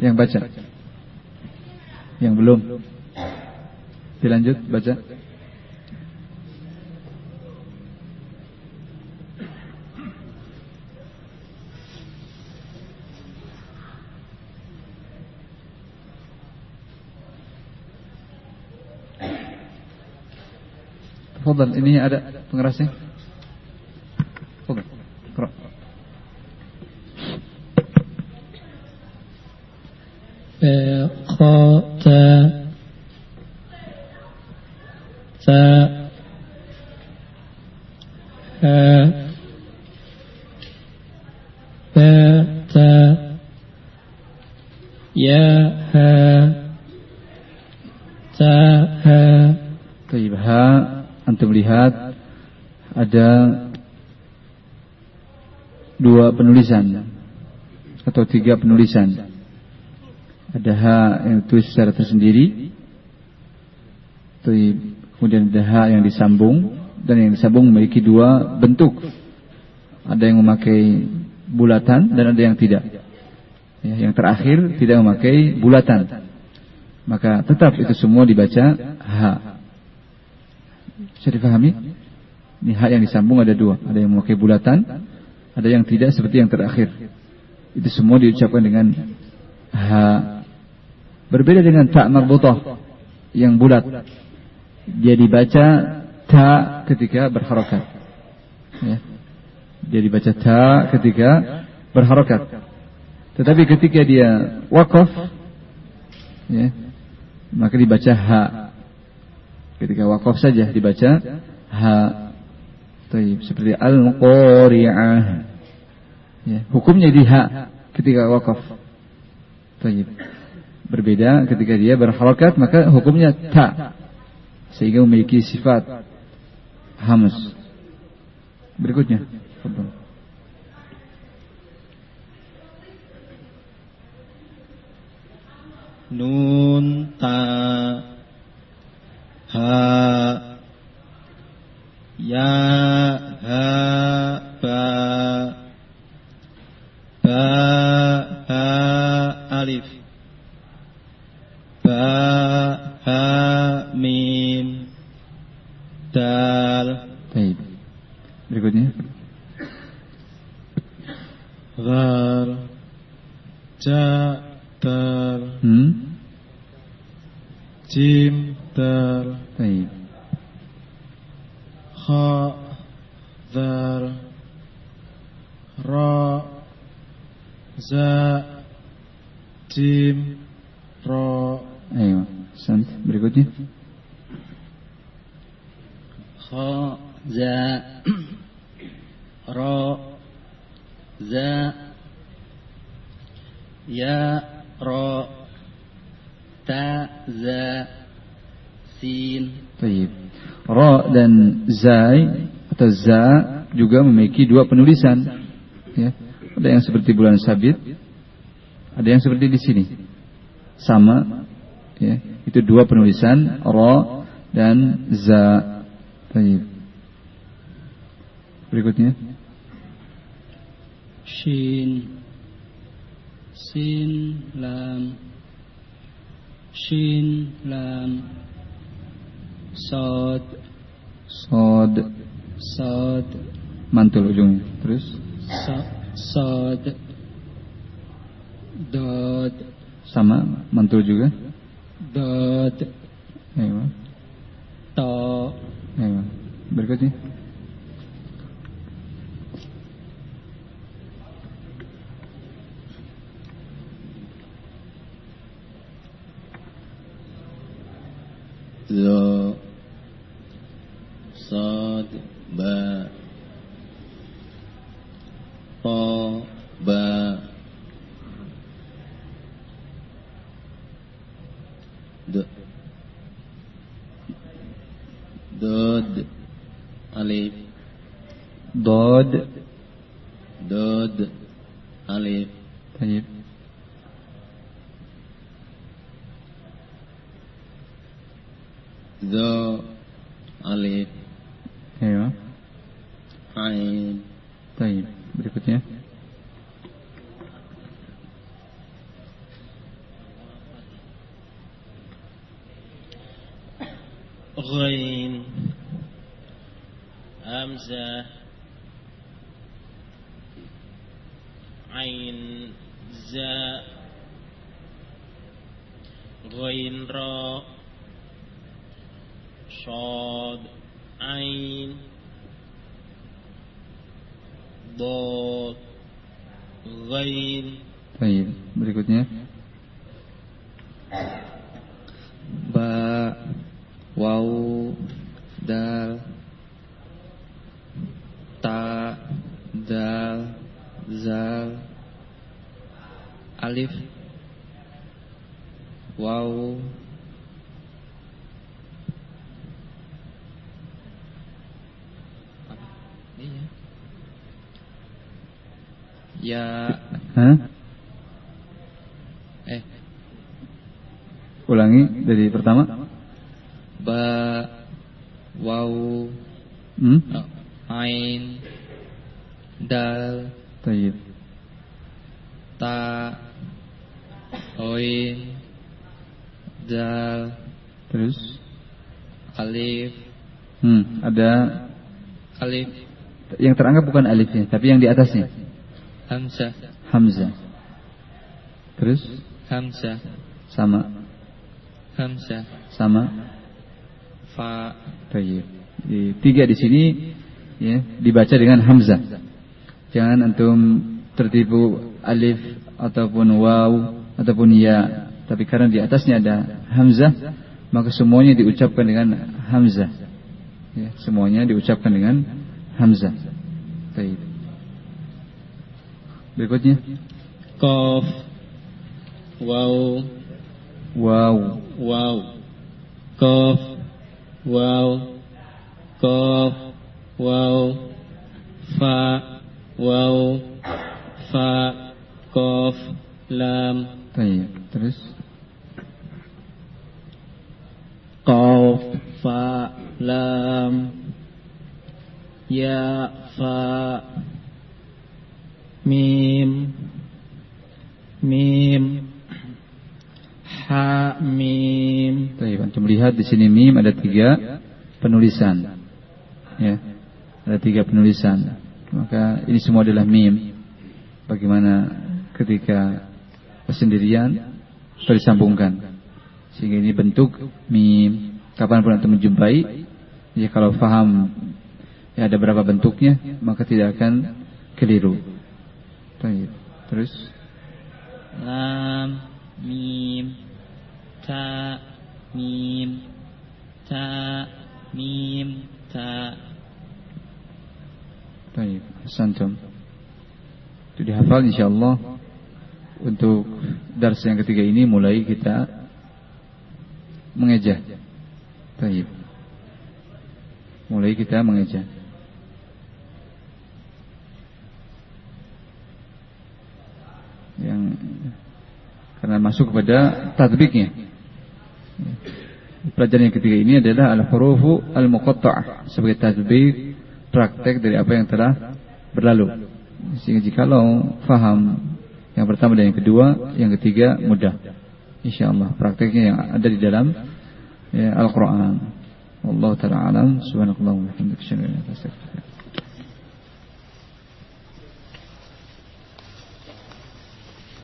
Yang baca. Yang belum. Dilanjut baca. Fadal, ini ada pengerasnya. Fadal, Qra. kha ta ta ha ba ta ya ha ta ha Taib ha antum lihat ada dua penulisan atau tiga penulisan. Ada ha yang ditulis secara tersendiri. Taib. Kemudian ada ha yang disambung dan yang disambung memiliki dua bentuk. Ada yang memakai bulatan dan ada yang tidak. Ya, yang terakhir tidak memakai bulatan. Maka tetap itu semua dibaca ha. Bisa difahami? Ini hak yang disambung ada dua. Ada yang memakai bulatan, ada yang tidak seperti yang terakhir. Itu semua diucapkan dengan ha. Berbeda dengan tak marbutah yang bulat. Dia dibaca ta ketika berharokat. Ya. Dia dibaca ta ketika berharokat. Tetapi ketika dia wakaf, ya, maka dibaca ha. Ketika wakaf saja dibaca ha. Taib. Seperti al-qari'ah. Ya. Hukumnya di ha ketika wakaf. Taib. Berbeda ketika dia berharakat maka hukumnya ta. Sehingga memiliki sifat hamus. Berikutnya. Fadal. Nun ta ha ya ha ba ba ha alif ba ha mim dal Taib. Berikutnya. ghar ja dal Hmm. Jim dal Taib. kha dal ra za jim ra Ayo. Sant. Berikutnya. kha za ra za ya ra ta za sin Taib. Ra dan zai atau za juga memiliki dua penulisan. Ya. Ada yang seperti bulan sabit, ada yang seperti di sini. Sama. Ya. Itu dua penulisan ra dan za. Taib. Berikutnya. shin sin lam shin lam sod Sod. sod Mantul ujungnya. Terus. so- sod dod Sama. Mantul juga. dod Ayo. to Ayo. Berikutnya. Zo sod ba. To ba. Do. Dod. Alif. ذا alif ايوه ain طيب berikutnya غين همزة عين زاء غين راء صاد عين ضاد غين Baik, berikutnya ba waw dal ta dal zal alif waw Ya. Hah? eh. Ulangi dari pertama. Ba waw hmm? ain dal Baik ta oin dal Terus? alif. Hmm, Ada alif. Yang terangkat bukan alifnya Tapi yang di atasnya hamzah Hamzah Terus hamzah Sama hamzah Sama fa. Di, tiga di sini ya, dibaca dengan hamzah. Jangan antum tertipu alif ataupun waw ataupun ya. Tapi karena di atasnya ada hamzah, maka semuanya diucapkan dengan hamzah. Ya, semuanya diucapkan dengan hamzah. Baik. Berikutnya. Kof. Wow. Wow. Wow. Kof. Wow. Kof. Wow. Fa. Wow. Fa. Kof. Lam. Baik. Terus. Kof. Fa. Lam. Ya. Fa. Mim. Mim. Ha Mim. Baik, Antum lihat di sini Mim ada tiga penulisan. Ya Ada tiga penulisan. Maka ini semua adalah Mim. Bagaimana ketika Kesendirian Tersambungkan. Sehingga ini bentuk Mim. Kapan pun Antum menjumpai Ya kalau faham ya ada berapa bentuknya Maka tidak akan keliru. Baik. Terus lam mim ta mim ta mim ta Baik, santum. Itu dihafal insyaallah untuk dars yang ketiga ini mulai kita mengeja. Baik. Mulai kita mengeja. Yang karena masuk kepada tadbiknya. Pelajaran yang ketiga ini adalah al-hurufu al-muqatta'ah sebagai tadbik praktek dari apa yang telah berlalu. Sehingga jikalau faham yang pertama dan yang kedua, yang ketiga mudah. Insyaallah prakteknya yang ada di dalam ya, Al-Qur'an. Wallahu taala alam subhanallahi wa bihamdihi